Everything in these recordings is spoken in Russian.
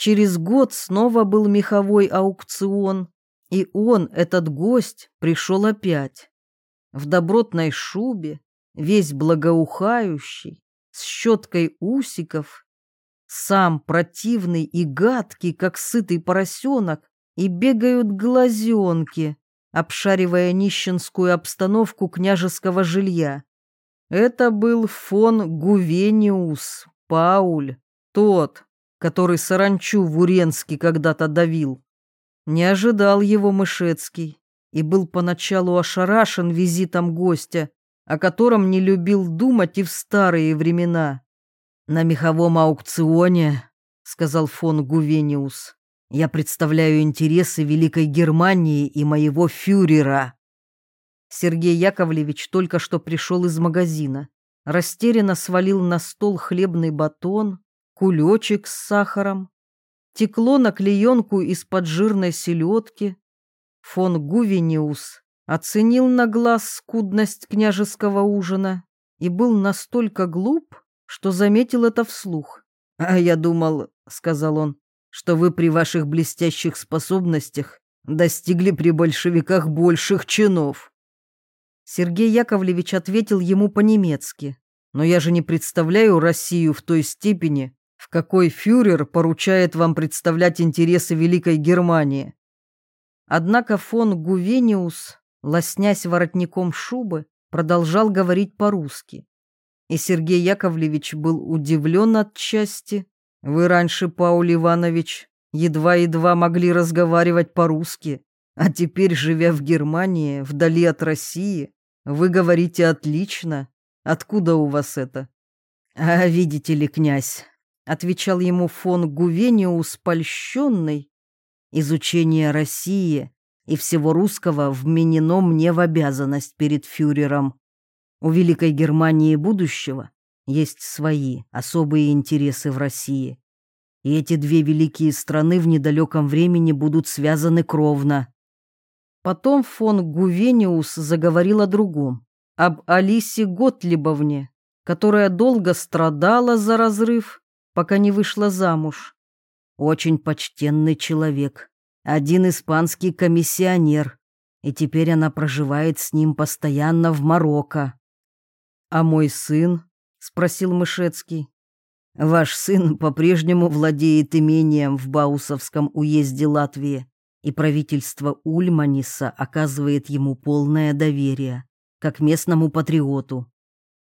Через год снова был меховой аукцион, и он, этот гость, пришел опять. В добротной шубе, весь благоухающий, с щеткой усиков, сам противный и гадкий, как сытый поросенок, и бегают глазенки, обшаривая нищенскую обстановку княжеского жилья. Это был фон Гувениус Пауль, тот, который саранчу в Уренске когда-то давил. Не ожидал его Мышецкий и был поначалу ошарашен визитом гостя, о котором не любил думать и в старые времена. «На меховом аукционе», — сказал фон Гувениус, — «я представляю интересы Великой Германии и моего фюрера». Сергей Яковлевич только что пришел из магазина, растерянно свалил на стол хлебный батон, кулечек с сахаром, текло на клеенку из-под жирной селедки. Фон Гувениус оценил на глаз скудность княжеского ужина и был настолько глуп, что заметил это вслух. «А я думал, — сказал он, — что вы при ваших блестящих способностях достигли при большевиках больших чинов». Сергей Яковлевич ответил ему по-немецки. «Но я же не представляю Россию в той степени, в какой фюрер поручает вам представлять интересы Великой Германии». Однако фон Гувениус, лоснясь воротником шубы, продолжал говорить по-русски. И Сергей Яковлевич был удивлен отчасти. Вы раньше, Пауль Иванович, едва-едва могли разговаривать по-русски, а теперь, живя в Германии, вдали от России, вы говорите отлично. Откуда у вас это? А видите ли, князь, отвечал ему фон Гувениус, польщенный. Изучение России и всего русского вменено мне в обязанность перед фюрером. У Великой Германии будущего есть свои особые интересы в России. И эти две великие страны в недалеком времени будут связаны кровно. Потом фон Гувениус заговорил о другом, об Алисе Готлибовне, которая долго страдала за разрыв, пока не вышла замуж. Очень почтенный человек, один испанский комиссионер, и теперь она проживает с ним постоянно в Марокко. «А мой сын?» — спросил Мышецкий. «Ваш сын по-прежнему владеет имением в Баусовском уезде Латвии и правительство Ульманиса оказывает ему полное доверие, как местному патриоту.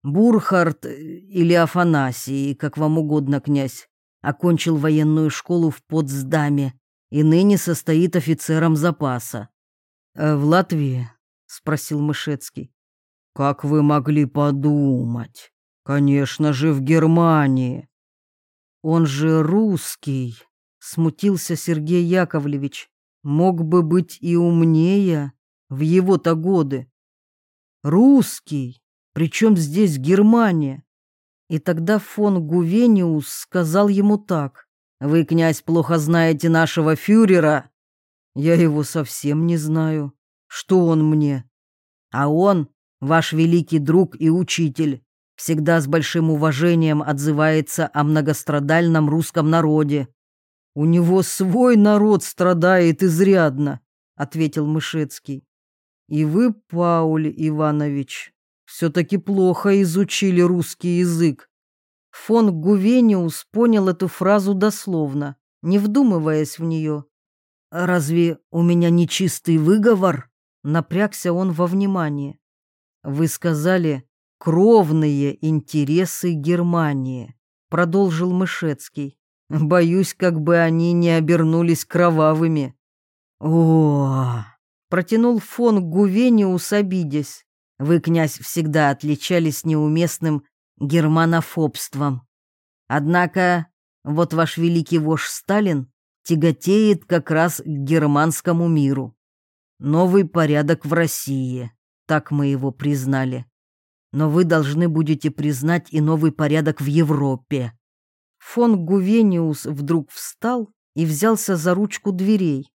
Бурхард э, или Афанасий, как вам угодно, князь, окончил военную школу в Потсдаме и ныне состоит офицером запаса. «Э, «В Латвии?» — спросил Мышецкий. «Как вы могли подумать? Конечно же, в Германии». «Он же русский», — смутился Сергей Яковлевич мог бы быть и умнее в его-то годы. Русский, причем здесь Германия. И тогда фон Гувениус сказал ему так. «Вы, князь, плохо знаете нашего фюрера?» «Я его совсем не знаю. Что он мне?» «А он, ваш великий друг и учитель, всегда с большим уважением отзывается о многострадальном русском народе. «У него свой народ страдает изрядно», — ответил Мышецкий. «И вы, Пауль Иванович, все-таки плохо изучили русский язык». Фон Гувениус понял эту фразу дословно, не вдумываясь в нее. «Разве у меня нечистый выговор?» Напрягся он во внимание. «Вы сказали «кровные интересы Германии», — продолжил Мышецкий. Боюсь, как бы они не обернулись кровавыми. О, протянул фон Гувениус, обидясь. Вы, князь, всегда отличались неуместным германофобством. Однако, вот ваш великий вождь Сталин тяготеет как раз к германскому миру. Новый порядок в России, так мы его признали. Но вы должны будете признать и новый порядок в Европе. Фон Гувениус вдруг встал и взялся за ручку дверей.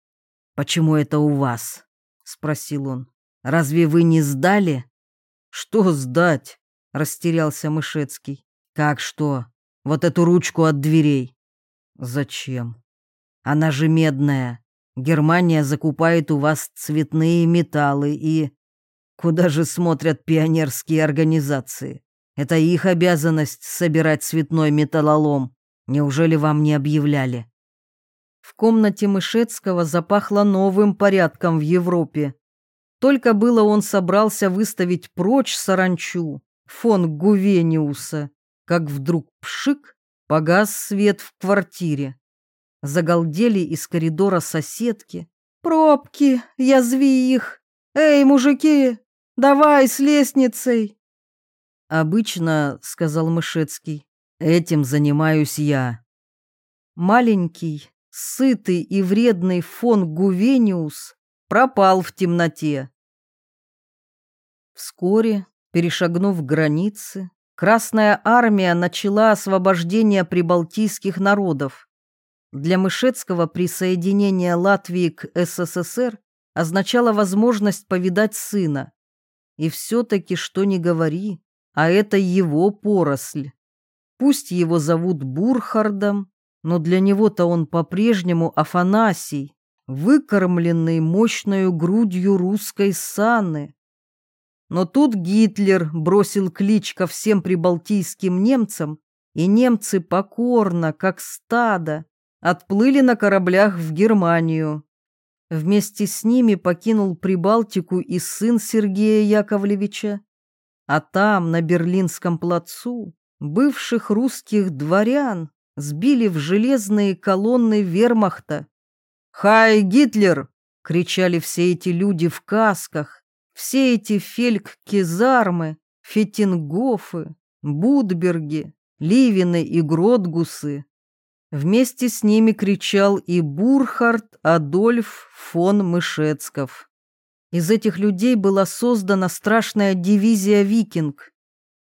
«Почему это у вас?» — спросил он. «Разве вы не сдали?» «Что сдать?» — растерялся Мышецкий. «Как что? Вот эту ручку от дверей». «Зачем?» Она же медная. Германия закупает у вас цветные металлы и... Куда же смотрят пионерские организации? Это их обязанность собирать цветной металлолом. Неужели вам не объявляли? В комнате Мышецкого запахло новым порядком в Европе. Только было он собрался выставить прочь саранчу, фон Гувениуса, как вдруг пшик, погас свет в квартире. Загалдели из коридора соседки. «Пробки, язви их! Эй, мужики, давай с лестницей!» «Обычно, — сказал Мышецкий, — этим занимаюсь я». Маленький, сытый и вредный фон Гувениус пропал в темноте. Вскоре, перешагнув границы, Красная армия начала освобождение прибалтийских народов. Для Мышецкого присоединение Латвии к СССР означало возможность повидать сына. И все-таки, что ни говори, а это его поросль. Пусть его зовут Бурхардом, но для него-то он по-прежнему Афанасий, выкормленный мощной грудью русской саны. Но тут Гитлер бросил клич ко всем прибалтийским немцам, и немцы покорно, как стадо, отплыли на кораблях в Германию. Вместе с ними покинул Прибалтику и сын Сергея Яковлевича. А там, на Берлинском плацу, бывших русских дворян сбили в железные колонны вермахта. «Хай, Гитлер!» — кричали все эти люди в касках, все эти фельк-кизармы, фетингофы, будберги, ливины и гродгусы. Вместе с ними кричал и Бурхард Адольф фон Мышецков. Из этих людей была создана страшная дивизия «Викинг».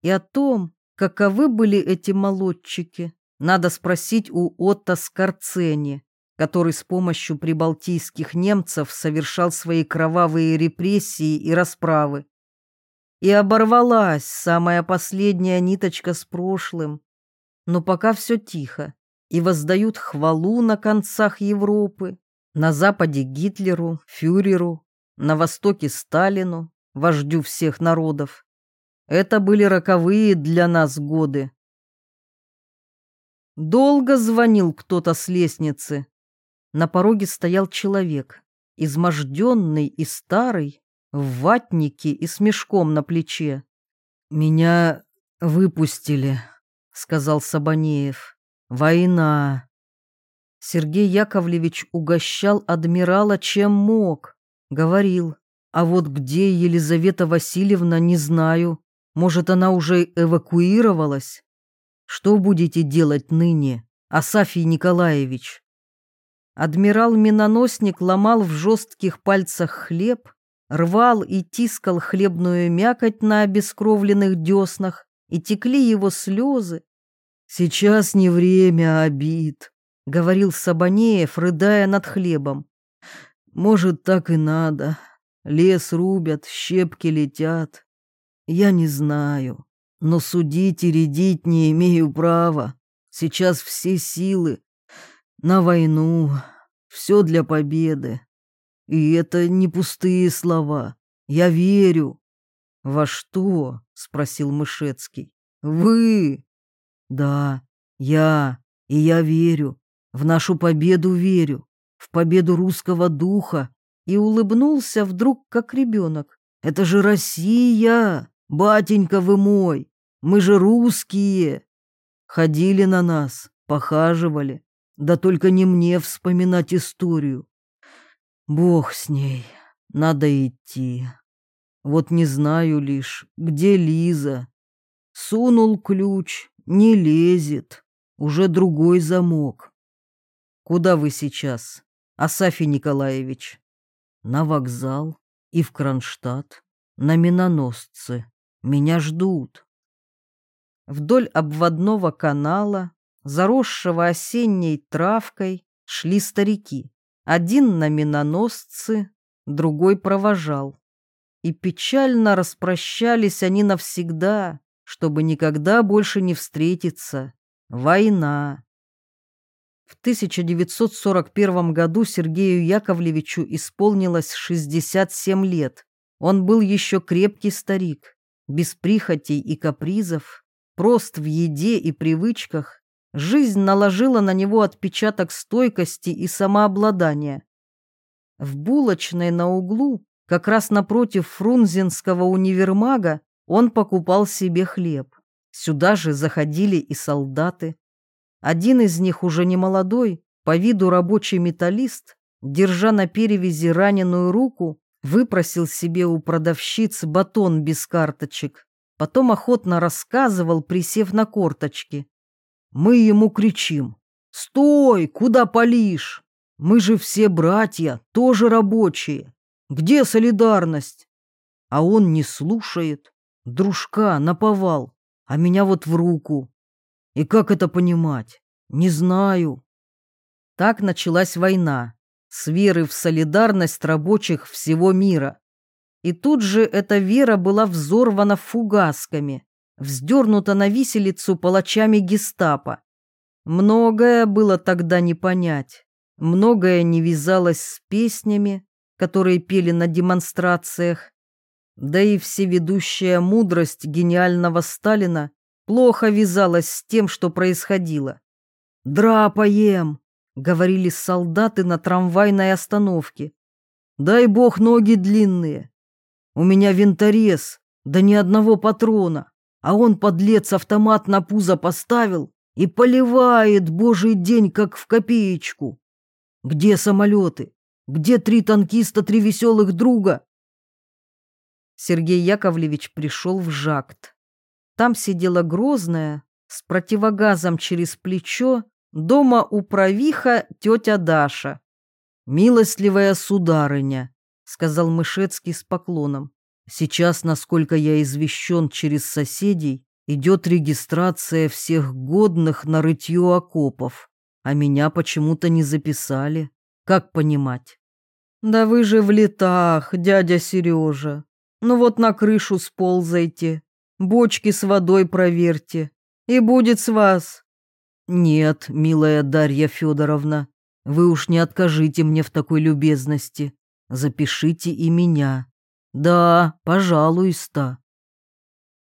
И о том, каковы были эти молодчики, надо спросить у Отто Скорцени, который с помощью прибалтийских немцев совершал свои кровавые репрессии и расправы. И оборвалась самая последняя ниточка с прошлым. Но пока все тихо, и воздают хвалу на концах Европы, на западе Гитлеру, фюреру, на востоке Сталину, вождю всех народов. Это были роковые для нас годы. Долго звонил кто-то с лестницы. На пороге стоял человек, изможденный и старый, в ватнике и с мешком на плече. «Меня выпустили», — сказал Сабанеев. «Война». Сергей Яковлевич угощал адмирала чем мог. Говорил, а вот где Елизавета Васильевна, не знаю. Может, она уже эвакуировалась? Что будете делать ныне, Асафий Николаевич? Адмирал-миноносник ломал в жестких пальцах хлеб, рвал и тискал хлебную мякоть на обескровленных деснах, и текли его слезы. «Сейчас не время обид», — говорил Сабанеев, рыдая над хлебом. «Может, так и надо. Лес рубят, щепки летят. Я не знаю. Но судить и рядить не имею права. Сейчас все силы на войну, все для победы. И это не пустые слова. Я верю. Во что? спросил Мышецкий. Вы? Да, я. И я верю. В нашу победу верю. В победу русского духа. И улыбнулся вдруг, как ребенок. Это же Россия! Батенька вы мой, мы же русские. Ходили на нас, похаживали. Да только не мне вспоминать историю. Бог с ней, надо идти. Вот не знаю лишь, где Лиза. Сунул ключ, не лезет. Уже другой замок. Куда вы сейчас, Асафий Николаевич? На вокзал и в Кронштадт, на миноносцы. Меня ждут. Вдоль обводного канала, заросшего осенней травкой, шли старики. Один на миноносцы, другой провожал. И печально распрощались они навсегда, чтобы никогда больше не встретиться. Война. В 1941 году Сергею Яковлевичу исполнилось 67 лет. Он был еще крепкий старик, без прихотей и капризов, прост в еде и привычках. Жизнь наложила на него отпечаток стойкости и самообладания. В булочной на углу, как раз напротив Фрунзенского универмага, он покупал себе хлеб. Сюда же заходили и солдаты. Один из них, уже не молодой, по виду рабочий металлист, держа на перевязи раненую руку, выпросил себе у продавщиц батон без карточек. Потом охотно рассказывал, присев на корточки. Мы ему кричим. «Стой! Куда палишь? Мы же все братья, тоже рабочие. Где солидарность?» А он не слушает. Дружка наповал, а меня вот в руку. И как это понимать? Не знаю. Так началась война с веры в солидарность рабочих всего мира. И тут же эта вера была взорвана фугасками, вздернута на виселицу палачами гестапо. Многое было тогда не понять, многое не вязалось с песнями, которые пели на демонстрациях, да и всеведущая мудрость гениального Сталина плохо вязалась с тем, что происходило. «Драпаем!» — говорили солдаты на трамвайной остановке. «Дай бог ноги длинные! У меня винторез, да ни одного патрона, а он, подлец, автомат на пузо поставил и поливает божий день, как в копеечку. Где самолеты? Где три танкиста, три веселых друга?» Сергей Яковлевич пришел в жакт. Там сидела грозная, с противогазом через плечо, дома у правиха тетя Даша. «Милостливая сударыня», — сказал Мышецкий с поклоном, «сейчас, насколько я извещен через соседей, идет регистрация всех годных на рытье окопов, а меня почему-то не записали. Как понимать?» «Да вы же в летах, дядя Сережа. Ну вот на крышу сползайте, бочки с водой проверьте, и будет с вас. Нет, милая Дарья Федоровна, вы уж не откажите мне в такой любезности. Запишите и меня. Да, пожалуйста.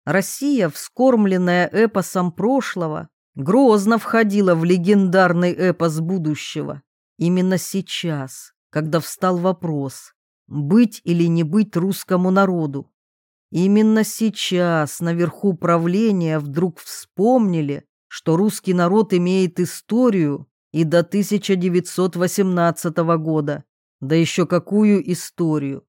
Россия, вскормленная эпосом прошлого, грозно входила в легендарный эпос будущего. Именно сейчас, когда встал вопрос, быть или не быть русскому народу, Именно сейчас наверху правления вдруг вспомнили, что русский народ имеет историю и до 1918 года, да еще какую историю.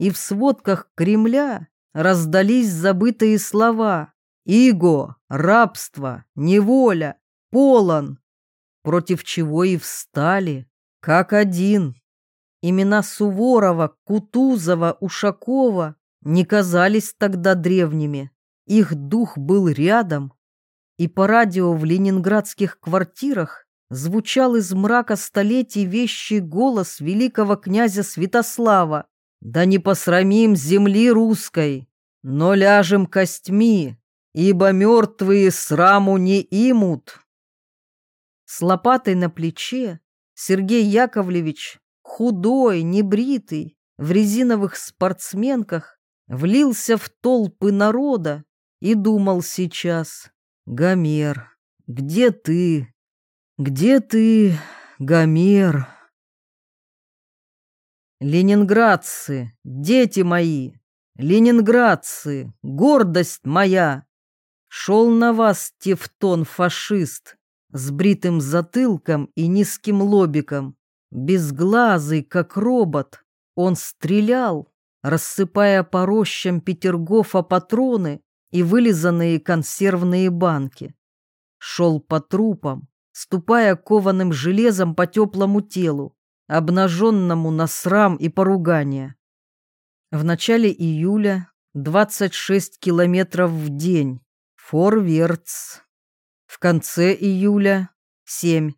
И в сводках Кремля раздались забытые слова «Иго», «рабство», «неволя», «полон», против чего и встали, как один. Имена Суворова, Кутузова, Ушакова не казались тогда древними. Их дух был рядом. И по радио в ленинградских квартирах звучал из мрака столетий вещий голос великого князя Святослава. «Да не посрамим земли русской, но ляжем костьми, ибо мертвые сраму не имут». С лопатой на плече Сергей Яковлевич, худой, небритый, в резиновых спортсменках, влился в толпы народа и думал сейчас, Гомер, где ты? Где ты, Гомер? Ленинградцы, дети мои, ленинградцы, гордость моя. Шел на вас тевтон-фашист с бритым затылком и низким лобиком, безглазый, как робот. Он стрелял, рассыпая по рощам Петергофа патроны и вылизанные консервные банки. Шел по трупам, ступая кованым железом по теплому телу, обнаженному на срам и поругание. В начале июля 26 километров в день, форвертс. В конце июля 7,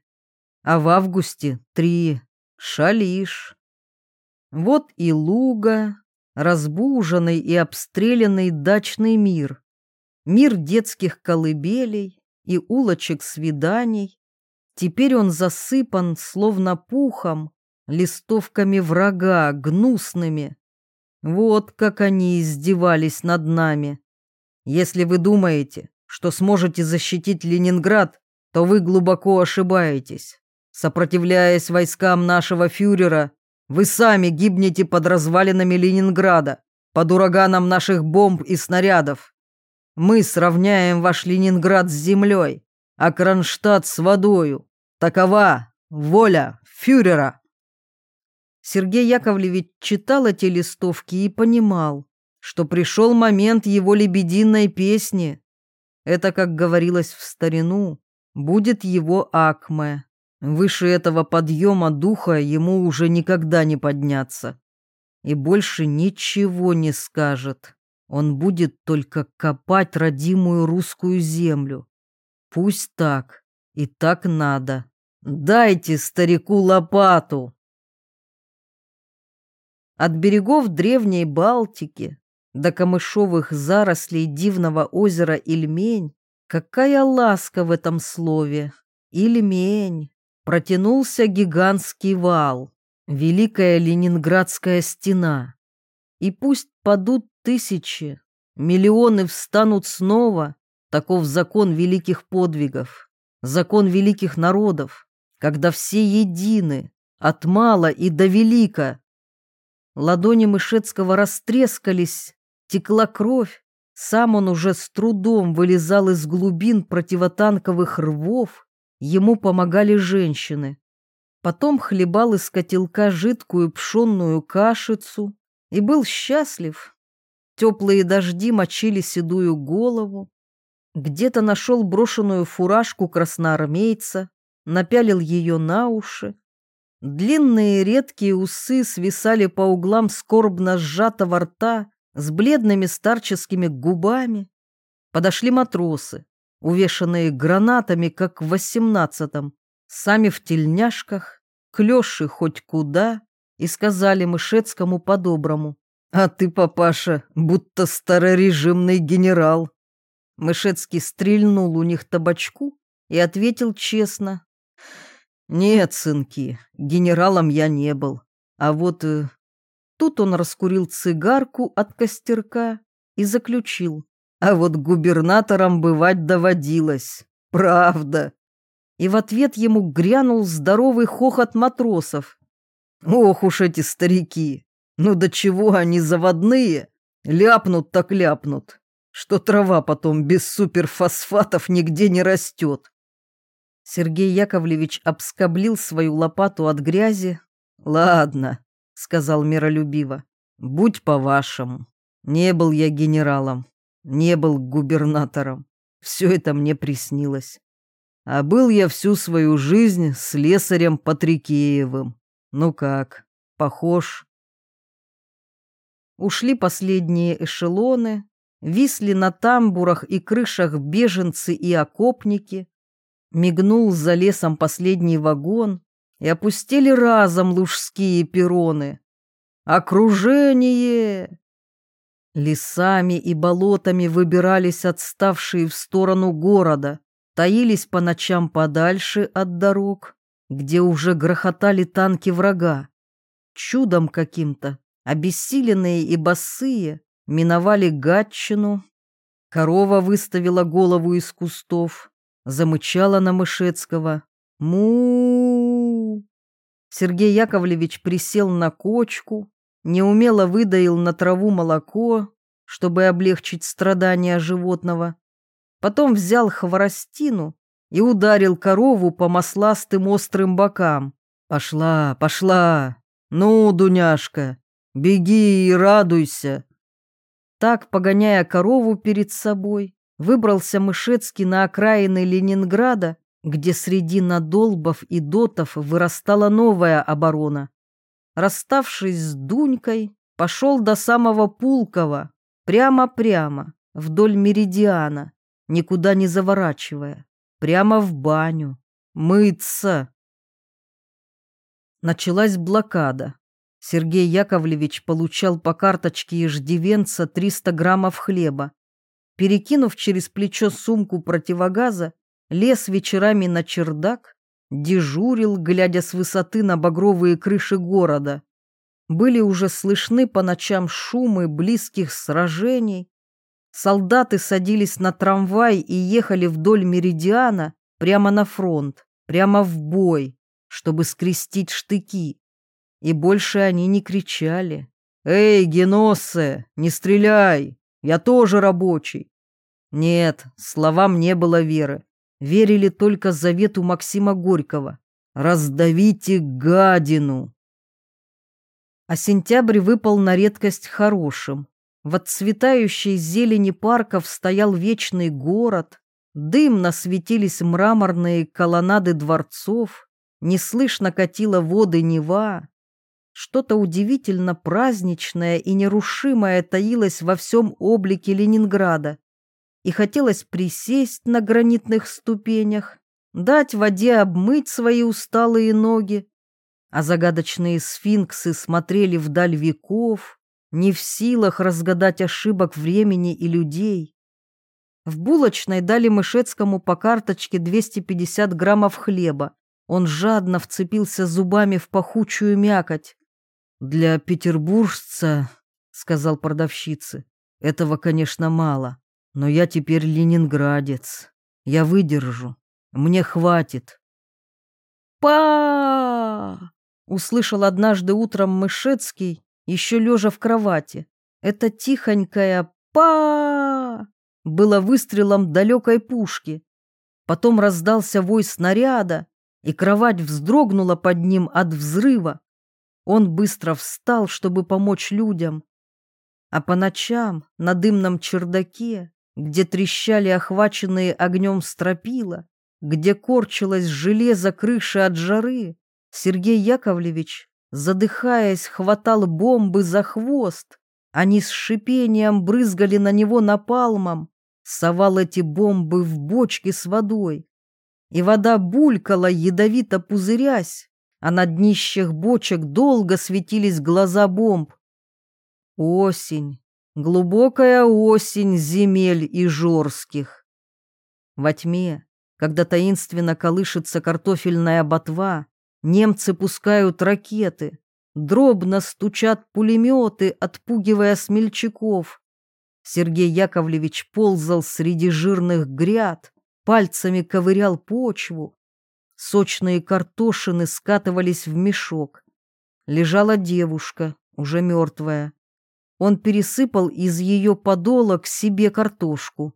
а в августе 3, шалиш. Вот и луга, разбуженный и обстрелянный дачный мир, мир детских колыбелей и улочек свиданий, Теперь он засыпан, словно пухом, листовками врага, гнусными. Вот как они издевались над нами. Если вы думаете, что сможете защитить Ленинград, то вы глубоко ошибаетесь. Сопротивляясь войскам нашего фюрера, вы сами гибнете под развалинами Ленинграда, под ураганом наших бомб и снарядов. Мы сравняем ваш Ленинград с землей, а Кронштадт с водою. Такова воля фюрера. Сергей Яковлевич читал эти листовки и понимал, что пришел момент его лебединой песни. Это, как говорилось в старину, будет его акме. Выше этого подъема духа ему уже никогда не подняться. И больше ничего не скажет. Он будет только копать родимую русскую землю. Пусть так, и так надо. Дайте старику лопату. От берегов древней Балтики до камышовых зарослей дивного озера Ильмень, какая ласка в этом слове, Ильмень, протянулся гигантский вал, Великая Ленинградская стена. И пусть падут тысячи, миллионы встанут снова, таков закон великих подвигов, закон великих народов, когда все едины, от мала и до велика. Ладони Мышецкого растрескались, текла кровь, сам он уже с трудом вылезал из глубин противотанковых рвов, ему помогали женщины. Потом хлебал из котелка жидкую пшенную кашицу и был счастлив. Теплые дожди мочили седую голову. Где-то нашел брошенную фуражку красноармейца, напялил ее на уши. Длинные редкие усы свисали по углам скорбно сжатого рта, с бледными старческими губами. Подошли матросы, увешанные гранатами, как в восемнадцатом, сами в тельняшках, клёши хоть куда, и сказали Мышецкому по-доброму. «А ты, папаша, будто старорежимный генерал». Мышецкий стрельнул у них табачку и ответил честно. «Нет, сынки, генералом я не был, а вот э, Тут он раскурил цигарку от костерка и заключил. А вот губернатором бывать доводилось. Правда. И в ответ ему грянул здоровый хохот матросов. Ох уж эти старики. Ну до чего они заводные? Ляпнут так ляпнут, что трава потом без суперфосфатов нигде не растет. Сергей Яковлевич обскоблил свою лопату от грязи. Ладно, — сказал миролюбиво. «Будь по-вашему. Не был я генералом, не был губернатором. Все это мне приснилось. А был я всю свою жизнь с лесарем Патрикеевым. Ну как, похож?» Ушли последние эшелоны, висли на тамбурах и крышах беженцы и окопники. Мигнул за лесом последний вагон, и опустили разом лужские перроны. Окружение! Лесами и болотами выбирались отставшие в сторону города, таились по ночам подальше от дорог, где уже грохотали танки врага. Чудом каким-то, обессиленные и босые, миновали Гатчину. Корова выставила голову из кустов, замычала на Мышецкого. му Сергей Яковлевич присел на кочку, неумело выдаил на траву молоко, чтобы облегчить страдания животного. Потом взял хворостину и ударил корову по масластым острым бокам. «Пошла, пошла! Ну, Дуняшка, беги и радуйся!» Так, погоняя корову перед собой, выбрался Мышецкий на окраины Ленинграда где среди надолбов и дотов вырастала новая оборона. Расставшись с Дунькой, пошел до самого Пулкова, прямо-прямо, вдоль меридиана, никуда не заворачивая, прямо в баню, мыться. Началась блокада. Сергей Яковлевич получал по карточке иждивенца 300 граммов хлеба. Перекинув через плечо сумку противогаза, лез вечерами на чердак, дежурил, глядя с высоты на багровые крыши города. Были уже слышны по ночам шумы близких сражений. Солдаты садились на трамвай и ехали вдоль меридиана прямо на фронт, прямо в бой, чтобы скрестить штыки. И больше они не кричали. «Эй, Геноссе, не стреляй! Я тоже рабочий!» Нет, словам не было веры. Верили только завету Максима Горького. «Раздавите гадину!» А сентябрь выпал на редкость хорошим. В отцветающей зелени парков стоял вечный город, дымно светились мраморные колоннады дворцов, неслышно катила воды Нева. Что-то удивительно праздничное и нерушимое таилось во всем облике Ленинграда. И хотелось присесть на гранитных ступенях, дать воде обмыть свои усталые ноги, а загадочные сфинксы смотрели вдаль веков, не в силах разгадать ошибок времени и людей. В булочной дали Мышецкому по карточке 250 граммов хлеба. Он жадно вцепился зубами в пахучую мякоть. «Для петербуржца, — сказал продавщице, — этого, конечно, мало, но я теперь ленинградец. Я выдержу. Мне хватит». «Па!» — услышал однажды утром Мышецкий, еще лежа в кровати. Это тихонькое «па» было выстрелом далекой пушки. Потом раздался вой снаряда, и кровать вздрогнула под ним от взрыва. Он быстро встал, чтобы помочь людям. А по ночам на дымном чердаке, где трещали охваченные огнем стропила, где корчилось железо крыши от жары, Сергей Яковлевич, задыхаясь, хватал бомбы за хвост. Они с шипением брызгали на него напалмом, совал эти бомбы в бочки с водой. И вода булькала, ядовито пузырясь, а на днищах бочек долго светились глаза бомб. Осень, глубокая осень земель и жорских. Во тьме, когда таинственно колышется картофельная ботва, немцы пускают ракеты, дробно стучат пулеметы, отпугивая смельчаков. Сергей Яковлевич ползал среди жирных гряд, пальцами ковырял почву, Сочные картошины скатывались в мешок. Лежала девушка, уже мертвая. Он пересыпал из ее подола к себе картошку.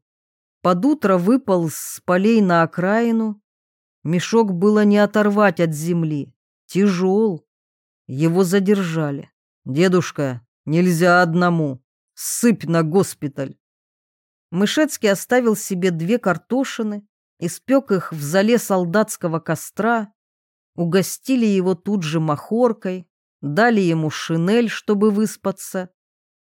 Под утро выпал с полей на окраину. Мешок было не оторвать от земли. Тяжел. Его задержали. «Дедушка, нельзя одному. Сыпь на госпиталь». Мышецкий оставил себе две картошины, испек их в зале солдатского костра, угостили его тут же махоркой, дали ему шинель, чтобы выспаться.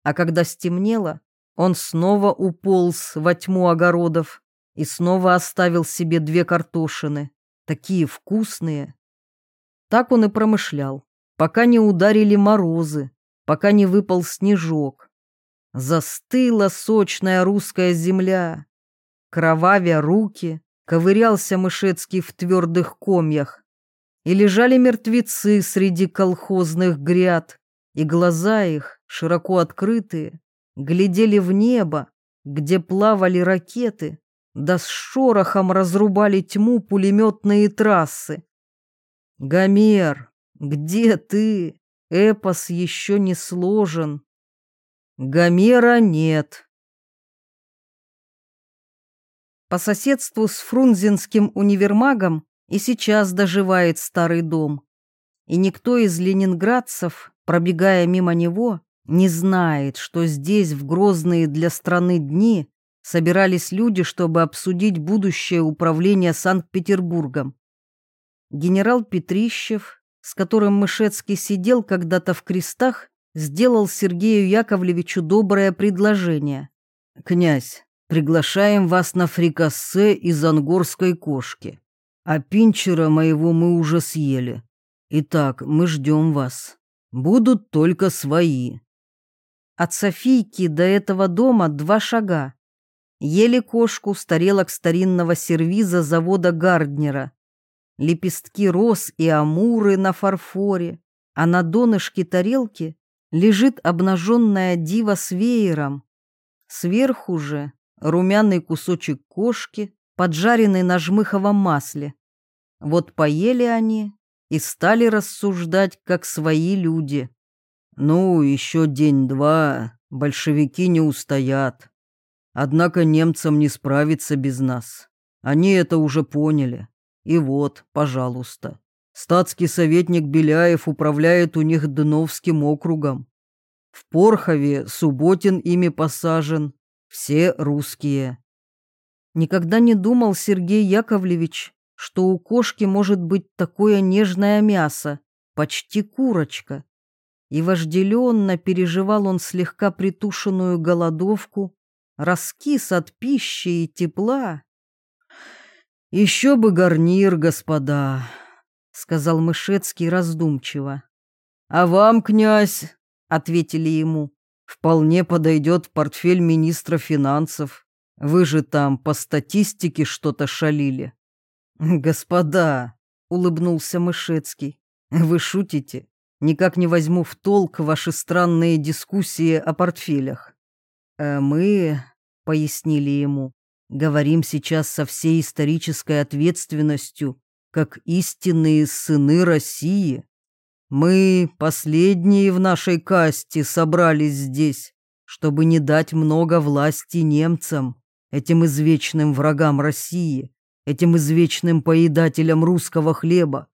А когда стемнело, он снова уполз во тьму огородов и снова оставил себе две картошины, такие вкусные. Так он и промышлял, пока не ударили морозы, пока не выпал снежок. Застыла сочная русская земля, кровавя руки, ковырялся Мышецкий в твердых комьях, и лежали мертвецы среди колхозных гряд, и глаза их, широко открытые, глядели в небо, где плавали ракеты, да с шорохом разрубали тьму пулеметные трассы. Гомер, где ты? Эпос еще не сложен. Гомера нет. По соседству с Фрунзенским универмагом и сейчас доживает старый дом. И никто из ленинградцев, пробегая мимо него, не знает, что здесь в грозные для страны дни собирались люди, чтобы обсудить будущее управление Санкт-Петербургом. Генерал Петрищев, с которым Мышецкий сидел когда-то в крестах, сделал Сергею Яковлевичу доброе предложение. «Князь, Приглашаем вас на фрикассе из ангорской кошки. А пинчера моего мы уже съели. Итак, мы ждем вас. Будут только свои. От Софийки до этого дома два шага. Ели кошку с тарелок старинного сервиза завода Гарднера. лепестки роз и амуры на фарфоре, а на донышке тарелки лежит обнаженная дива с веером. Сверху же румяный кусочек кошки, поджаренный на жмыховом масле. Вот поели они и стали рассуждать, как свои люди. Ну, еще день-два, большевики не устоят. Однако немцам не справиться без нас. Они это уже поняли. И вот, пожалуйста, статский советник Беляев управляет у них Дновским округом. В Порхове Субботин ими посажен. Все русские. Никогда не думал Сергей Яковлевич, что у кошки может быть такое нежное мясо, почти курочка. И вожделенно переживал он слегка притушенную голодовку, раскис от пищи и тепла. «Еще бы гарнир, господа», — сказал Мышецкий раздумчиво. «А вам, князь», — ответили ему, — «вполне подойдет портфель министра финансов. Вы же там по статистике что-то шалили». «Господа», — улыбнулся Мышецкий, — «вы шутите? Никак не возьму в толк ваши странные дискуссии о портфелях». «А мы», — пояснили ему, — «говорим сейчас со всей исторической ответственностью, как истинные сыны России. Мы, последние в нашей касте, собрались здесь, чтобы не дать много власти немцам, этим извечным врагам России, этим извечным поедателям русского хлеба.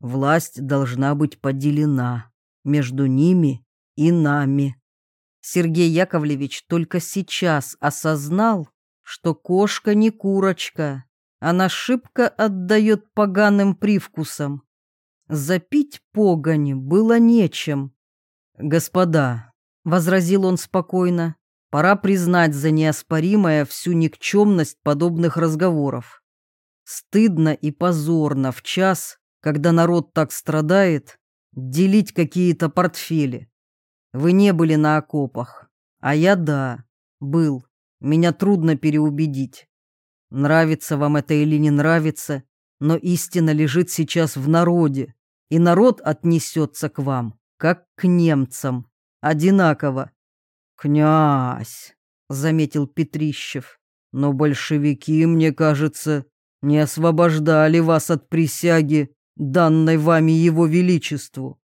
Власть должна быть поделена между ними и нами. Сергей Яковлевич только сейчас осознал, что кошка не курочка, она шибко отдает поганым привкусам. Запить погонь было нечем. «Господа», — возразил он спокойно, — «пора признать за неоспоримое всю никчемность подобных разговоров. Стыдно и позорно в час, когда народ так страдает, делить какие-то портфели. Вы не были на окопах, а я да, был. Меня трудно переубедить. Нравится вам это или не нравится, но истина лежит сейчас в народе, и народ отнесется к вам, как к немцам, одинаково. «Князь», — заметил Петрищев, — «но большевики, мне кажется, не освобождали вас от присяги, данной вами его величеству.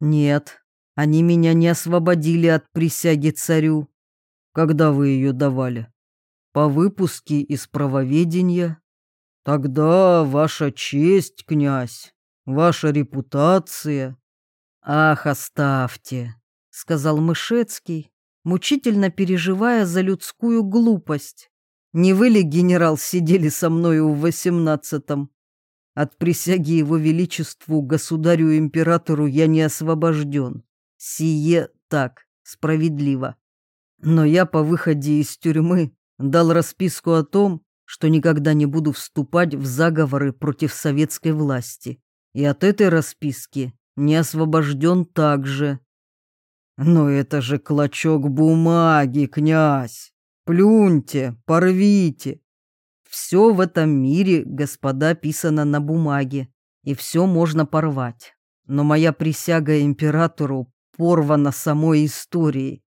Нет, они меня не освободили от присяги царю. Когда вы ее давали? По выпуске из правоведения? Тогда ваша честь, князь, ваша репутация. Ах, оставьте, сказал Мышецкий, мучительно переживая за людскую глупость. Не вы ли, генерал, сидели со мною в восемнадцатом? От присяги его величеству, государю-императору, я не освобожден. Сие так, справедливо. Но я по выходе из тюрьмы дал расписку о том, что никогда не буду вступать в заговоры против советской власти. И от этой расписки не освобожден также. Но это же клочок бумаги, князь. Плюньте, порвите. Все в этом мире, господа, писано на бумаге, и все можно порвать. Но моя присяга императору порвана самой историей.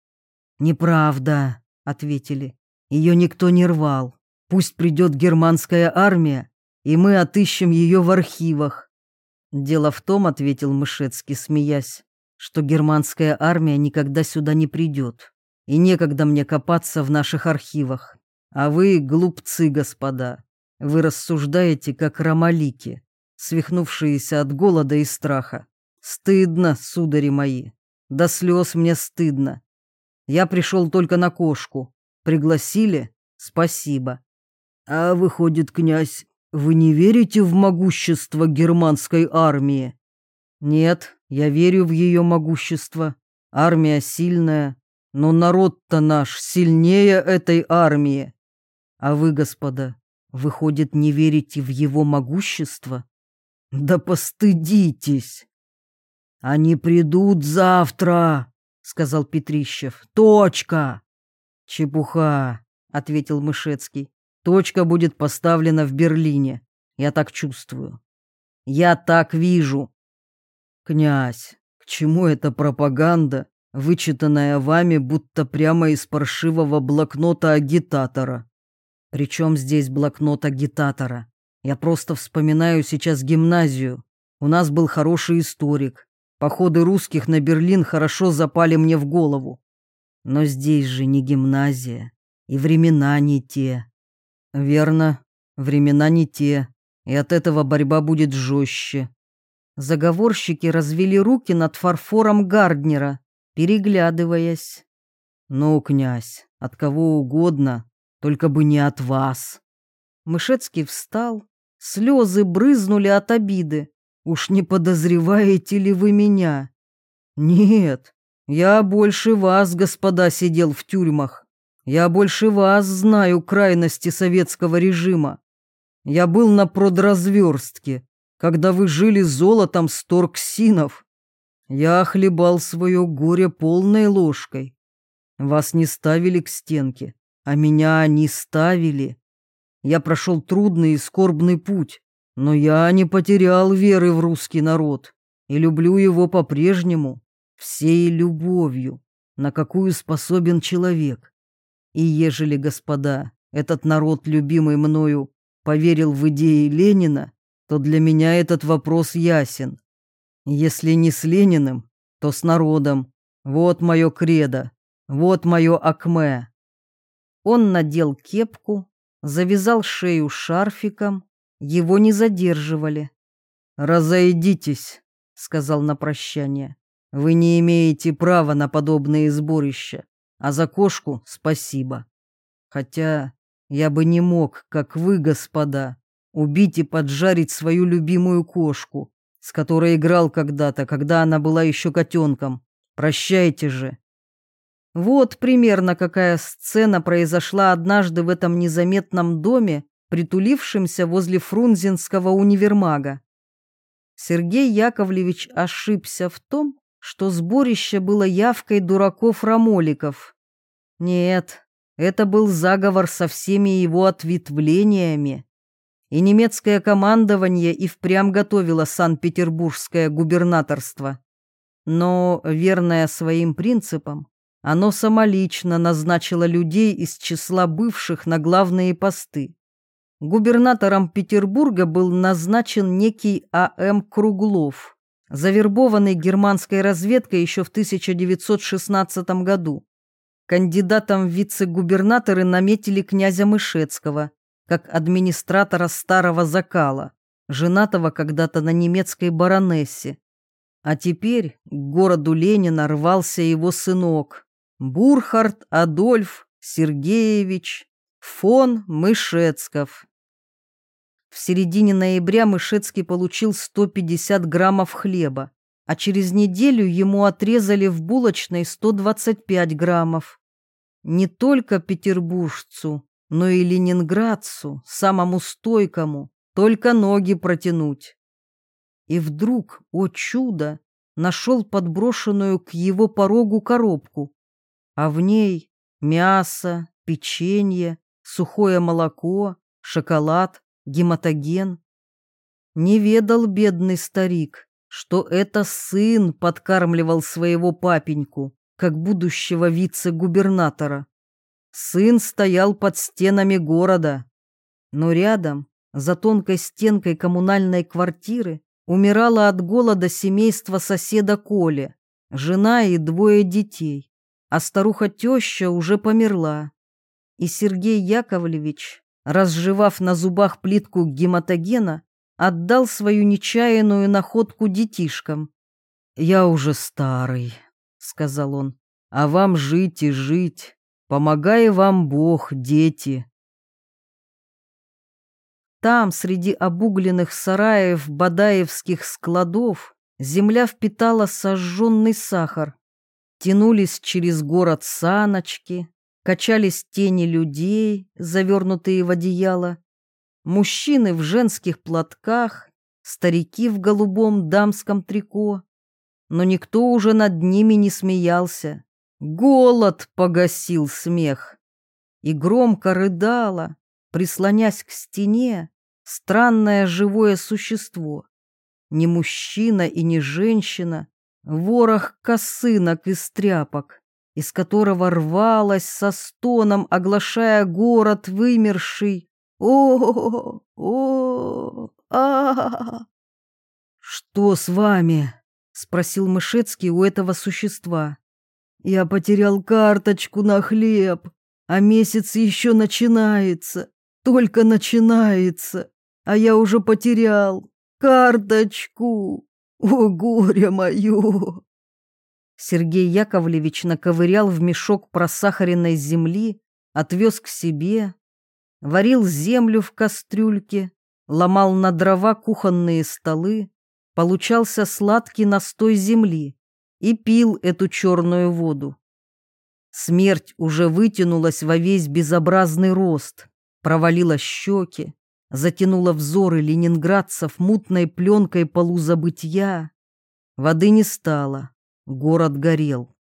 Неправда, ответили. Ее никто не рвал. Пусть придет германская армия, и мы отыщем ее в архивах. Дело в том, ответил Мышецкий, смеясь, что германская армия никогда сюда не придет и некогда мне копаться в наших архивах. А вы, глупцы, господа, вы рассуждаете, как ромалики, свихнувшиеся от голода и страха. Стыдно, судари мои, до слез мне стыдно. Я пришел только на кошку. Пригласили? Спасибо. А выходит, князь, вы не верите в могущество германской армии? Нет, я верю в ее могущество. Армия сильная, но народ-то наш сильнее этой армии. А вы, господа, выходит, не верите в его могущество? Да постыдитесь. Они придут завтра, сказал Петрищев. Точка. Чепуха, ответил Мышецкий. Точка будет поставлена в Берлине. Я так чувствую. Я так вижу. Князь, к чему эта пропаганда, вычитанная вами будто прямо из паршивого блокнота агитатора? Причем здесь блокнот агитатора? Я просто вспоминаю сейчас гимназию. У нас был хороший историк. Походы русских на Берлин хорошо запали мне в голову. Но здесь же не гимназия, и времена не те. Верно, времена не те, и от этого борьба будет жестче. Заговорщики развели руки над фарфором Гарднера, переглядываясь. «Ну, князь, от кого угодно, только бы не от вас». Мышецкий встал, слезы брызнули от обиды. «Уж не подозреваете ли вы меня?» «Нет, я больше вас, господа, сидел в тюрьмах. Я больше вас знаю крайности советского режима. Я был на продразверстке, когда вы жили золотом с торксинов. Я хлебал свое горе полной ложкой. Вас не ставили к стенке, а меня они ставили. Я прошел трудный и скорбный путь, но я не потерял веры в русский народ и люблю его по-прежнему, всей любовью, на какую способен человек. И ежели, господа, этот народ, любимый мною, поверил в идеи Ленина, то для меня этот вопрос ясен. Если не с Лениным, то с народом. Вот мое кредо, вот мое акме. Он надел кепку, завязал шею шарфиком, его не задерживали. «Разойдитесь», — сказал на прощание. «Вы не имеете права на подобные сборища а за кошку спасибо. Хотя я бы не мог, как вы, господа, убить и поджарить свою любимую кошку, с которой играл когда-то, когда она была еще котенком. Прощайте же. Вот примерно какая сцена произошла однажды в этом незаметном доме, притулившемся возле Фрунзенского универмага. Сергей Яковлевич ошибся в том, что сборище было явкой дураков-рамоликов. Нет, это был заговор со всеми его ответвлениями. И немецкое командование и впрямь готовило Санкт-Петербургское губернаторство. Но, верное своим принципам, оно самолично назначило людей из числа бывших на главные посты. Губернатором Петербурга был назначен некий А.М. Круглов, завербованный германской разведкой еще в 1916 году. Кандидатом в вице-губернаторы наметили князя Мышецкого, как администратора старого закала, женатого когда-то на немецкой баронессе. А теперь к городу Ленина рвался его сынок, Бурхард Адольф Сергеевич фон Мышецков. В середине ноября Мышецкий получил 150 граммов хлеба, а через неделю ему отрезали в булочной 125 граммов. Не только петербуржцу, но и ленинградцу, самому стойкому, только ноги протянуть. И вдруг, о чудо, нашел подброшенную к его порогу коробку, а в ней мясо, печенье, сухое молоко, шоколад, гематоген. Не ведал бедный старик, что это сын подкармливал своего папеньку, как будущего вице-губернатора. Сын стоял под стенами города, но рядом, за тонкой стенкой коммунальной квартиры, умирало от голода семейство соседа Коля, жена и двое детей, а старуха-теща уже померла. И Сергей Яковлевич, разжевав на зубах плитку гематогена, отдал свою нечаянную находку детишкам. «Я уже старый», — сказал он, — «а вам жить и жить. Помогай вам Бог, дети». Там, среди обугленных сараев бадаевских складов, земля впитала сожженный сахар. Тянулись через город саночки, качались тени людей, завернутые в одеяло, мужчины в женских платках, старики в голубом дамском трико. Но никто уже над ними не смеялся. Голод погасил смех. И громко рыдало, прислонясь к стене, странное живое существо. не мужчина и не женщина, ворох косынок из тряпок, из которого рвалась со стоном, оглашая город вымерший. О, о, а, Что с вами? спросил Мышецкий у этого существа. Я потерял карточку на хлеб, а месяц еще начинается, только начинается, а я уже потерял карточку. О, горе мое! Сергей Яковлевич наковырял в мешок просахаренной земли, отвез к себе, варил землю в кастрюльке, ломал на дрова кухонные столы, получался сладкий настой земли и пил эту черную воду. Смерть уже вытянулась во весь безобразный рост, провалила щеки, затянула взоры ленинградцев мутной пленкой полузабытия. Воды не стало, город горел.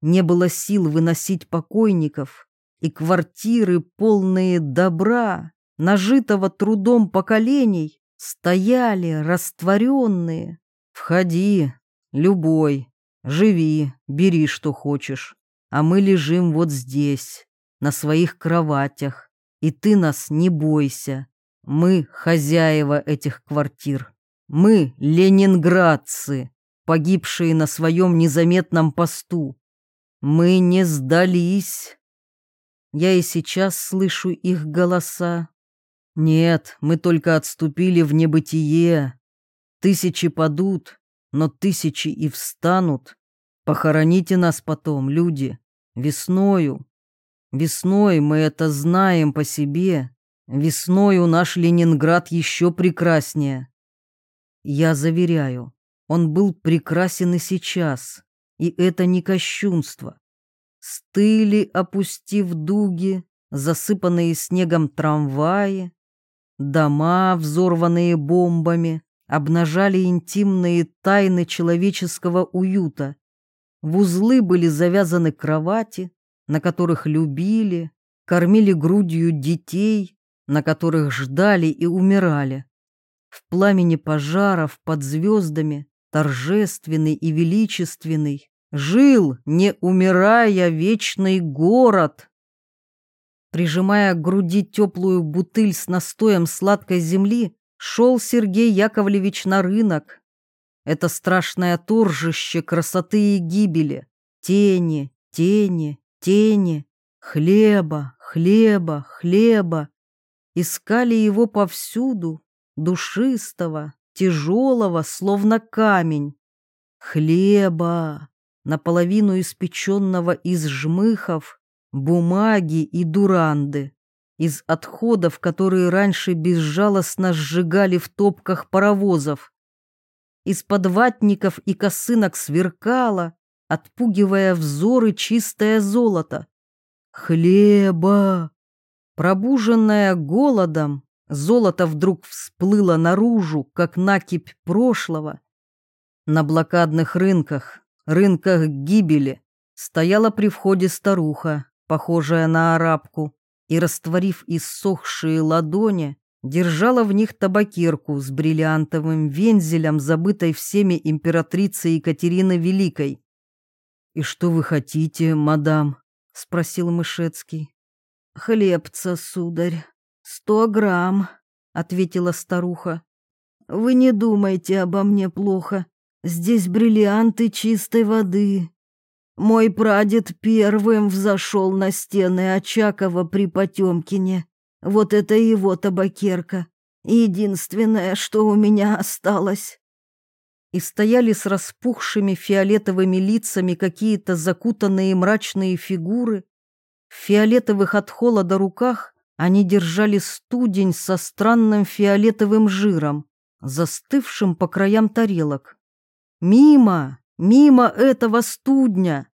Не было сил выносить покойников, и квартиры, полные добра, нажитого трудом поколений, стояли растворенные. Входи, любой, живи, бери, что хочешь, а мы лежим вот здесь, на своих кроватях, и ты нас не бойся, мы хозяева этих квартир. Мы ленинградцы, погибшие на своем незаметном посту. Мы не сдались. Я и сейчас слышу их голоса. Нет, мы только отступили в небытие. Тысячи падут, но тысячи и встанут. Похороните нас потом, люди, весною. Весной мы это знаем по себе. Весною наш Ленинград еще прекраснее. Я заверяю, он был прекрасен и сейчас, и это не кощунство. Стыли, опустив дуги, засыпанные снегом трамваи, дома, взорванные бомбами, обнажали интимные тайны человеческого уюта. В узлы были завязаны кровати, на которых любили, кормили грудью детей, на которых ждали и умирали. В пламени пожаров под звездами, торжественный и величественный, жил, не умирая, вечный город. Прижимая к груди теплую бутыль с настоем сладкой земли, шел Сергей Яковлевич на рынок. Это страшное торжище красоты и гибели, тени, тени, тени, хлеба, хлеба, хлеба, Искали его повсюду, душистого, тяжелого, словно камень. Хлеба, наполовину испеченного из жмыхов, бумаги и дуранды, из отходов, которые раньше безжалостно сжигали в топках паровозов. Из-под ватников и косынок сверкало, отпугивая взоры чистое золото. Хлеба! Пробуженная голодом, золото вдруг всплыло наружу, как накипь прошлого. На блокадных рынках, рынках гибели, стояла при входе старуха, похожая на арабку, и, растворив иссохшие ладони, держала в них табакерку с бриллиантовым вензелем, забытой всеми императрицей Екатерины Великой. «И что вы хотите, мадам?» — спросил Мышецкий. «Хлебца, сударь, сто грамм», — ответила старуха. «Вы не думайте обо мне плохо. Здесь бриллианты чистой воды. Мой прадед первым взошел на стены Очакова при Потемкине. Вот это его табакерка. Единственное, что у меня осталось». И стояли с распухшими фиолетовыми лицами какие-то закутанные мрачные фигуры, в фиолетовых от холода руках они держали студень со странным фиолетовым жиром, застывшим по краям тарелок. Мимо, мимо этого студня!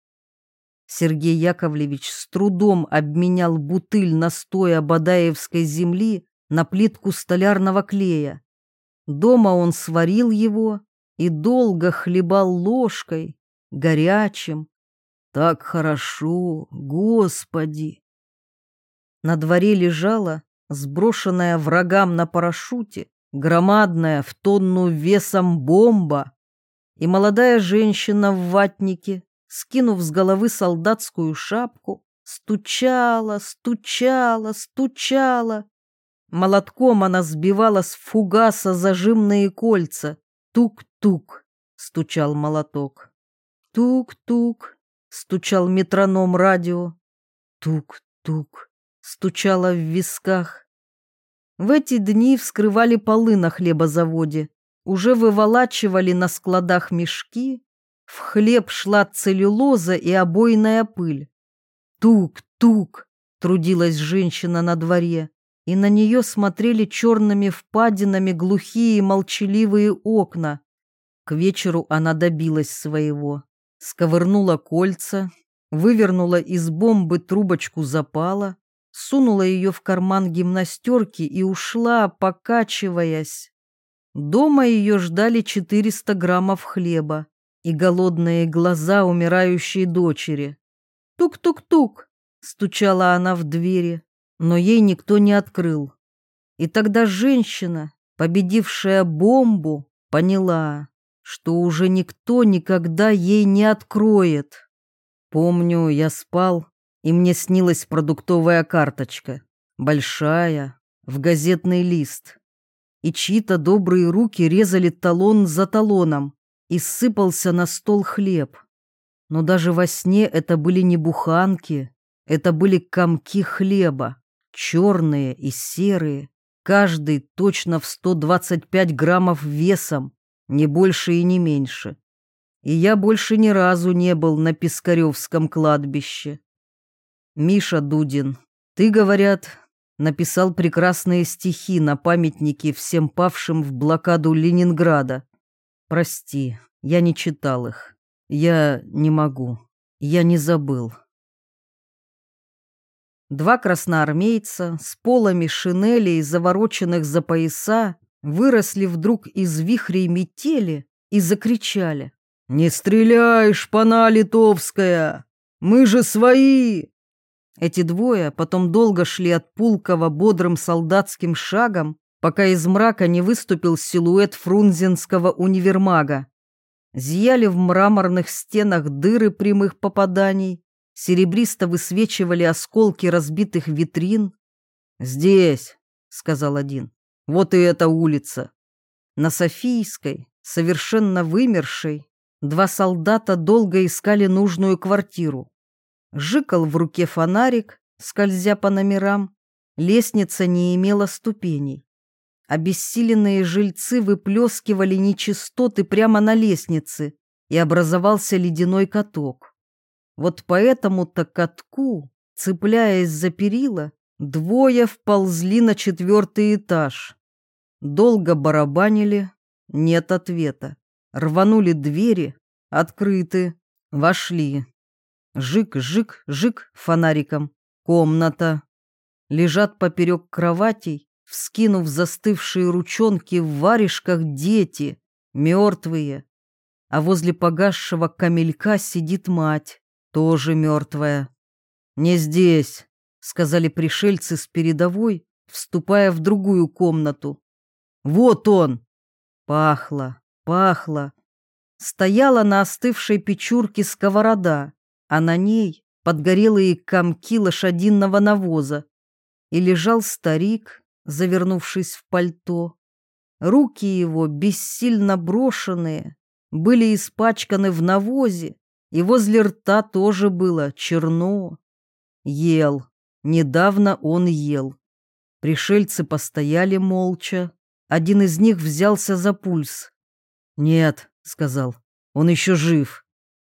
Сергей Яковлевич с трудом обменял бутыль настоя Бадаевской земли на плитку столярного клея. Дома он сварил его и долго хлебал ложкой, горячим, так хорошо, Господи! На дворе лежала, сброшенная врагам на парашюте, громадная в тонну весом бомба. И молодая женщина в ватнике, скинув с головы солдатскую шапку, стучала, стучала, стучала. Молотком она сбивала с фугаса зажимные кольца. Тук-тук, стучал молоток. Тук-тук, стучал метроном радио. Тук-тук, стучало в висках. В эти дни вскрывали полы на хлебозаводе, уже выволачивали на складах мешки, в хлеб шла целлюлоза и обойная пыль. Тук-тук, трудилась женщина на дворе, и на нее смотрели черными впадинами глухие молчаливые окна. К вечеру она добилась своего, сковырнула кольца, вывернула из бомбы трубочку запала, сунула ее в карман гимнастерки и ушла, покачиваясь. Дома ее ждали 400 граммов хлеба и голодные глаза умирающей дочери. «Тук-тук-тук!» — стучала она в двери, но ей никто не открыл. И тогда женщина, победившая бомбу, поняла, что уже никто никогда ей не откроет. Помню, я спал, и мне снилась продуктовая карточка, большая, в газетный лист. И чьи-то добрые руки резали талон за талоном, и сыпался на стол хлеб. Но даже во сне это были не буханки, это были комки хлеба, черные и серые, каждый точно в 125 граммов весом, не больше и не меньше. И я больше ни разу не был на Пискаревском кладбище. Миша Дудин, ты, говорят, написал прекрасные стихи на памятнике всем павшим в блокаду Ленинграда. Прости, я не читал их. Я не могу. Я не забыл. Два красноармейца с полами шинелей, завороченных за пояса, выросли вдруг из вихрей метели и закричали. «Не стреляй, шпана литовская! Мы же свои!» Эти двое потом долго шли от Пулкова бодрым солдатским шагом, пока из мрака не выступил силуэт фрунзенского универмага. Зияли в мраморных стенах дыры прямых попаданий, серебристо высвечивали осколки разбитых витрин. «Здесь», — сказал один, — «вот и эта улица». На Софийской, совершенно вымершей, два солдата долго искали нужную квартиру. Жикал в руке фонарик, скользя по номерам. Лестница не имела ступеней. Обессиленные жильцы выплескивали нечистоты прямо на лестнице, и образовался ледяной каток. Вот по этому-то катку, цепляясь за перила, двое вползли на четвертый этаж. Долго барабанили, нет ответа. Рванули двери, открыты, вошли. Жик-жик-жик фонариком. Комната. Лежат поперек кроватей, вскинув застывшие ручонки в варежках дети, мертвые. А возле погасшего камелька сидит мать, тоже мертвая. «Не здесь», — сказали пришельцы с передовой, вступая в другую комнату. «Вот он!» Пахло, пахло. Стояла на остывшей печурке сковорода а на ней подгорелые комки лошадиного навоза. И лежал старик, завернувшись в пальто. Руки его, бессильно брошенные, были испачканы в навозе, и возле рта тоже было черно. Ел. Недавно он ел. Пришельцы постояли молча. Один из них взялся за пульс. «Нет», — сказал, — «он еще жив.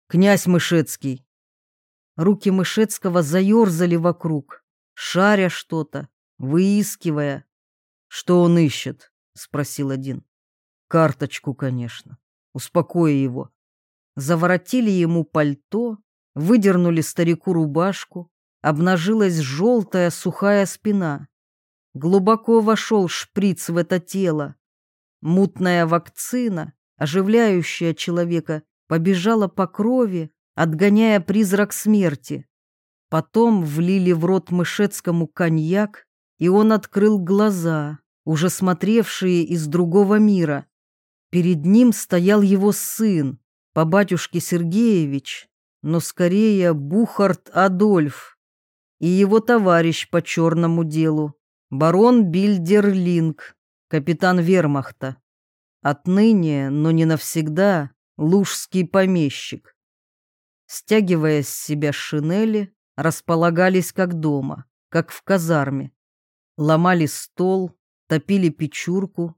Князь Мышецкий, Руки Мышецкого заерзали вокруг, шаря что-то, выискивая. «Что он ищет?» — спросил один. «Карточку, конечно. Успокой его». Заворотили ему пальто, выдернули старику рубашку, обнажилась желтая сухая спина. Глубоко вошел шприц в это тело. Мутная вакцина, оживляющая человека, побежала по крови, отгоняя призрак смерти. Потом влили в рот Мышецкому коньяк, и он открыл глаза, уже смотревшие из другого мира. Перед ним стоял его сын, по батюшке Сергеевич, но скорее Бухарт Адольф, и его товарищ по черному делу, барон Бильдерлинг, капитан вермахта. Отныне, но не навсегда, лужский помещик. Стягивая с себя шинели, располагались как дома, как в казарме. Ломали стол, топили печурку,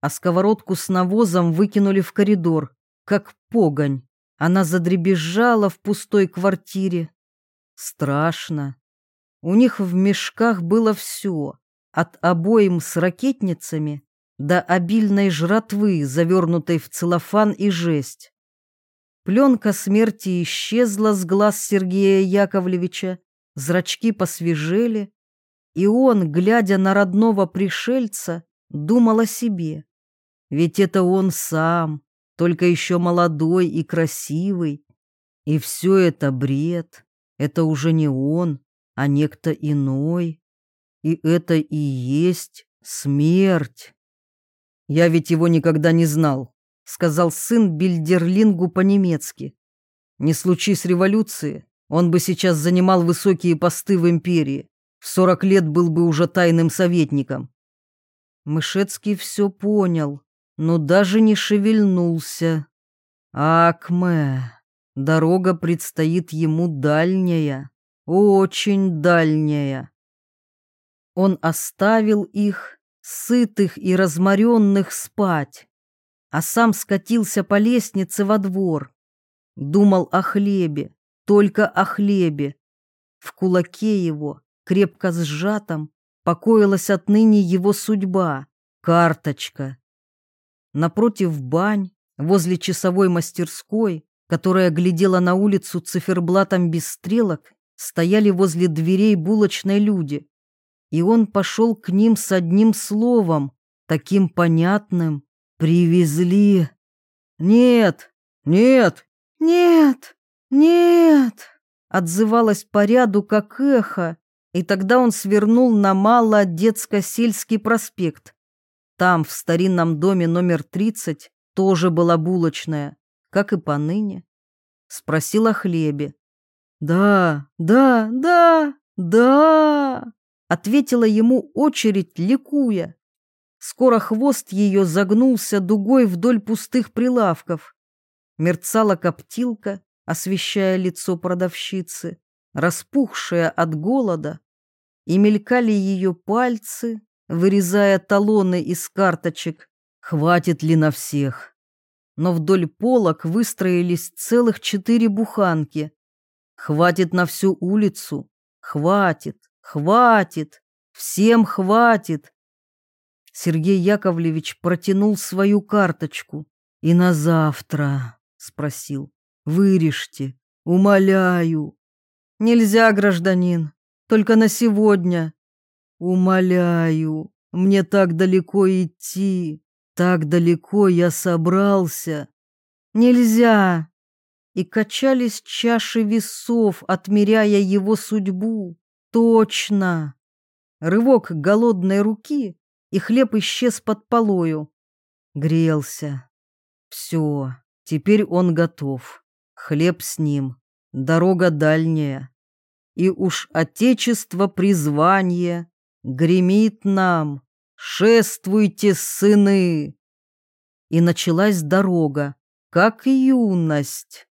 а сковородку с навозом выкинули в коридор, как погонь. Она задребезжала в пустой квартире. Страшно. У них в мешках было все, от обоим с ракетницами до обильной жратвы, завернутой в целлофан и жесть. Пленка смерти исчезла с глаз Сергея Яковлевича, зрачки посвежели, и он, глядя на родного пришельца, думал о себе. Ведь это он сам, только еще молодой и красивый. И все это бред, это уже не он, а некто иной. И это и есть смерть. Я ведь его никогда не знал, сказал сын Бильдерлингу по-немецки. Не случись революции, он бы сейчас занимал высокие посты в империи. В сорок лет был бы уже тайным советником. Мышецкий все понял, но даже не шевельнулся. Акме, дорога предстоит ему дальняя, очень дальняя. Он оставил их сытых и разморенных спать, а сам скатился по лестнице во двор. Думал о хлебе, только о хлебе. В кулаке его, крепко сжатом, покоилась отныне его судьба, карточка. Напротив бань, возле часовой мастерской, которая глядела на улицу циферблатом без стрелок, стояли возле дверей булочной люди и он пошел к ним с одним словом, таким понятным. «Привезли». «Нет, нет, нет, нет», отзывалась по ряду, как эхо, и тогда он свернул на Мало-Детско-Сельский проспект. Там, в старинном доме номер 30, тоже была булочная, как и поныне. Спросил о хлебе. «Да, да, да, да!» ответила ему очередь, ликуя. Скоро хвост ее загнулся дугой вдоль пустых прилавков. Мерцала коптилка, освещая лицо продавщицы, распухшая от голода, и мелькали ее пальцы, вырезая талоны из карточек. Хватит ли на всех? Но вдоль полок выстроились целых четыре буханки. Хватит на всю улицу. Хватит. Хватит! Всем хватит!» Сергей Яковлевич протянул свою карточку. «И на завтра?» — спросил. «Вырежьте, умоляю». «Нельзя, гражданин, только на сегодня». «Умоляю, мне так далеко идти, так далеко я собрался». «Нельзя!» И качались чаши весов, отмеряя его судьбу. Точно! Рывок голодной руки, и хлеб исчез под полою. Грелся. Все, теперь он готов. Хлеб с ним. Дорога дальняя. И уж отечество призвание гремит нам. Шествуйте, сыны! И началась дорога, как юность.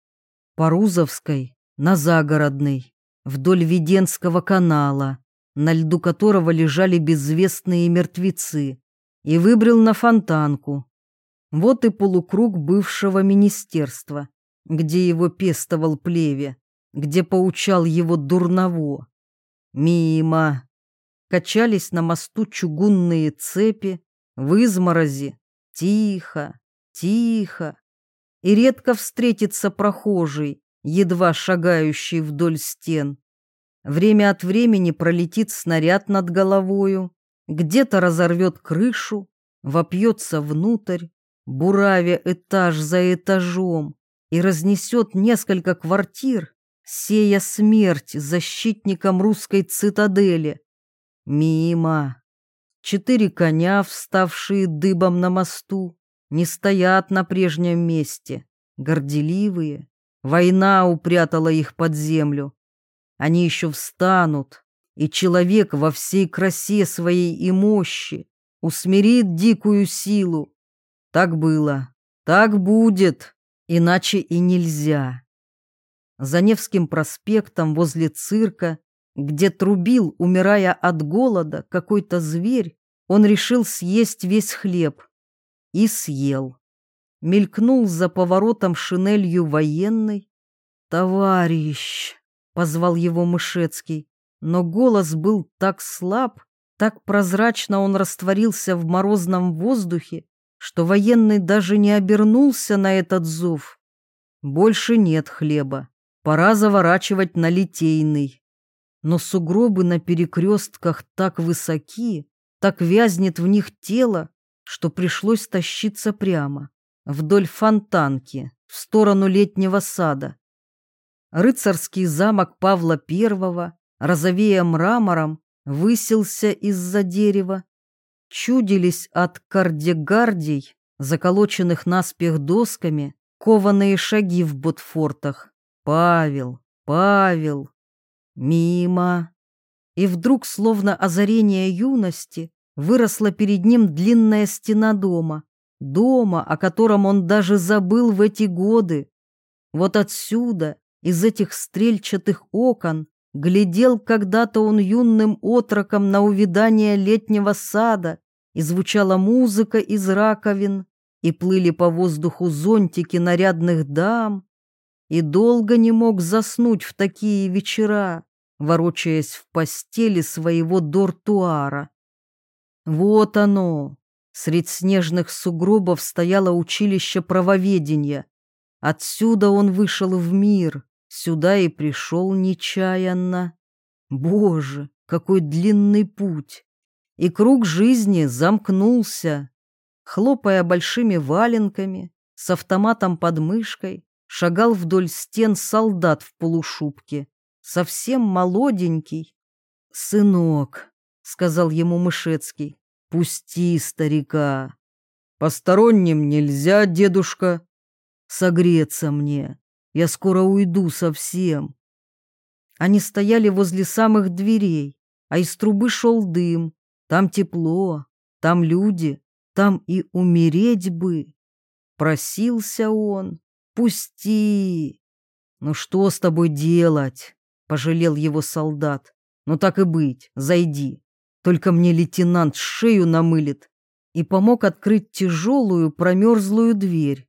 По Рузовской на Загородный вдоль Веденского канала, на льду которого лежали безвестные мертвецы, и выбрел на фонтанку. Вот и полукруг бывшего министерства, где его пестовал плеве, где поучал его дурново. Мимо. Качались на мосту чугунные цепи, в изморози. Тихо, тихо. И редко встретится прохожий, едва шагающий вдоль стен. Время от времени пролетит снаряд над головою, где-то разорвет крышу, вопьется внутрь, буравя этаж за этажом, и разнесет несколько квартир, сея смерть защитникам русской цитадели. Мимо. Четыре коня, вставшие дыбом на мосту, не стоят на прежнем месте, горделивые. Война упрятала их под землю. Они еще встанут, и человек во всей красе своей и мощи усмирит дикую силу. Так было, так будет, иначе и нельзя. За Невским проспектом возле цирка, где трубил, умирая от голода, какой-то зверь, он решил съесть весь хлеб. И съел. Мелькнул за поворотом шинелью военный. «Товарищ!» — позвал его Мышецкий, но голос был так слаб, так прозрачно он растворился в морозном воздухе, что военный даже не обернулся на этот зов. Больше нет хлеба. Пора заворачивать на Литейный. Но сугробы на перекрестках так высоки, так вязнет в них тело, что пришлось тащиться прямо, вдоль фонтанки, в сторону летнего сада. Рыцарский замок Павла I, розовея мрамором, высился из-за дерева. Чудились от кардегардий, заколоченных наспех досками, кованые шаги в ботфортах. Павел, Павел, мимо. И вдруг, словно озарение юности, выросла перед ним длинная стена дома. Дома, о котором он даже забыл в эти годы. Вот отсюда, из этих стрельчатых окон, глядел когда-то он юным отроком на увядание летнего сада, и звучала музыка из раковин, и плыли по воздуху зонтики нарядных дам, и долго не мог заснуть в такие вечера, ворочаясь в постели своего дортуара. Вот оно! Средь снежных сугробов стояло училище правоведения. Отсюда он вышел в мир, сюда и пришел нечаянно. Боже, какой длинный путь! И круг жизни замкнулся. Хлопая большими валенками, с автоматом под мышкой, шагал вдоль стен солдат в полушубке, совсем молоденький. «Сынок», — сказал ему Мышецкий, — «пусти старика. Посторонним нельзя, дедушка. Согреться мне, я скоро уйду совсем». Они стояли возле самых дверей, а из трубы шел дым. Там тепло, там люди, там и умереть бы. Просился он, «Пусти!» «Ну что с тобой делать?» — пожалел его солдат. «Ну так и быть, зайди. Только мне лейтенант шею намылит». И помог открыть тяжелую промерзлую дверь.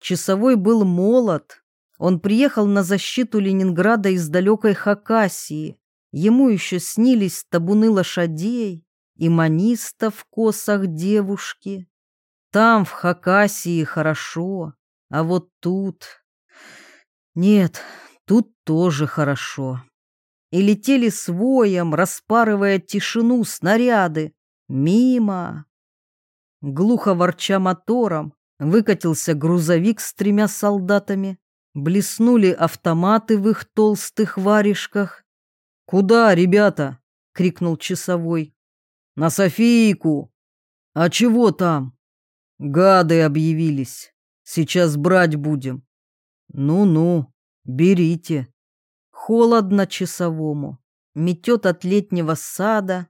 Часовой был молод. Он приехал на защиту Ленинграда из далекой Хакасии. Ему еще снились табуны лошадей и маниста в косах девушки. Там, в Хакасии, хорошо. А вот тут... Нет, тут тоже хорошо. И летели с воем, распарывая тишину снаряды. Мимо. Глухо ворча мотором, выкатился грузовик с тремя солдатами. Блеснули автоматы в их толстых варежках. «Куда, ребята?» — крикнул часовой. «На Софийку!» «А чего там?» «Гады объявились. Сейчас брать будем. Ну-ну, берите. Холодно часовому. Метет от летнего сада.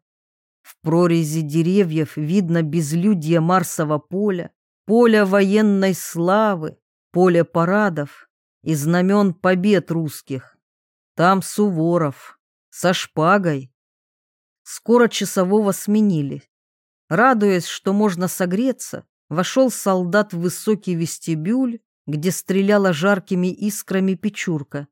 В прорези деревьев видно безлюдье Марсового поля, поле военной славы, поле парадов и знамен побед русских. Там Суворов, со шпагой. Скоро часового сменили. Радуясь, что можно согреться, вошел солдат в высокий вестибюль, где стреляла жаркими искрами печурка.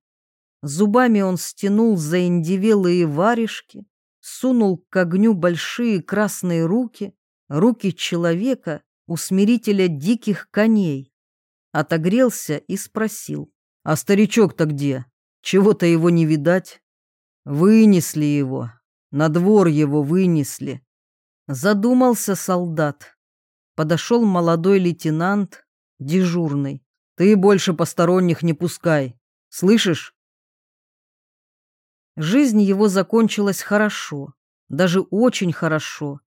Зубами он стянул заиндевелые варежки, сунул к огню большие красные руки, руки человека, усмирителя диких коней. Отогрелся и спросил, «А старичок-то где? Чего-то его не видать?» «Вынесли его, на двор его вынесли». Задумался солдат, Подошел молодой лейтенант, дежурный. Ты больше посторонних не пускай. Слышишь? Жизнь его закончилась хорошо, даже очень хорошо.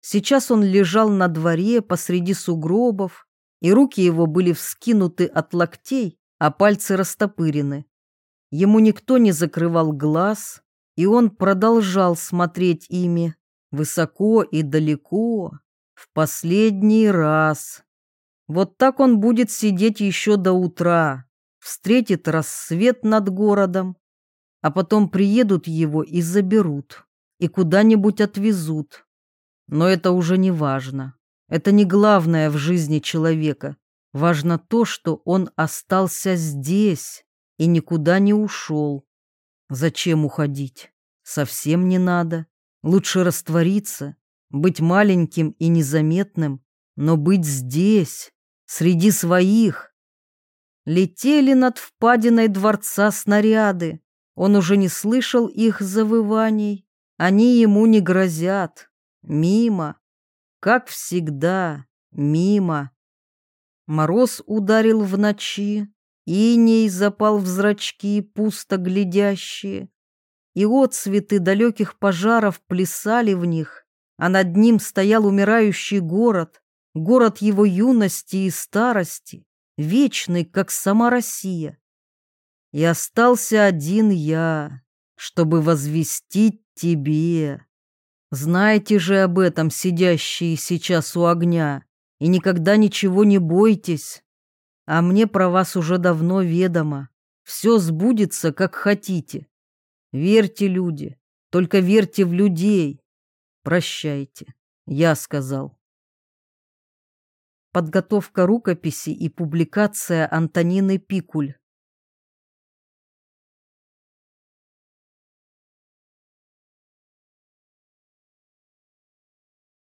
Сейчас он лежал на дворе посреди сугробов, и руки его были вскинуты от локтей, а пальцы растопырены. Ему никто не закрывал глаз, и он продолжал смотреть ими высоко и далеко, в последний раз. Вот так он будет сидеть еще до утра, встретит рассвет над городом, а потом приедут его и заберут, и куда-нибудь отвезут. Но это уже не важно. Это не главное в жизни человека. Важно то, что он остался здесь и никуда не ушел. Зачем уходить? Совсем не надо. Лучше раствориться, быть маленьким и незаметным, но быть здесь, среди своих. Летели над впадиной дворца снаряды. Он уже не слышал их завываний. Они ему не грозят. Мимо. Как всегда, мимо. Мороз ударил в ночи, иней запал в зрачки, пусто глядящие. И отцветы далеких пожаров плясали в них, а над ним стоял умирающий город, город его юности и старости, вечный, как сама Россия. И остался один я, чтобы возвестить тебе. Знайте же об этом, сидящие сейчас у огня, и никогда ничего не бойтесь. А мне про вас уже давно ведомо. Все сбудется, как хотите. Верьте, люди, только верьте в людей. Прощайте, я сказал. Подготовка рукописи и публикация Антонины Пикуль.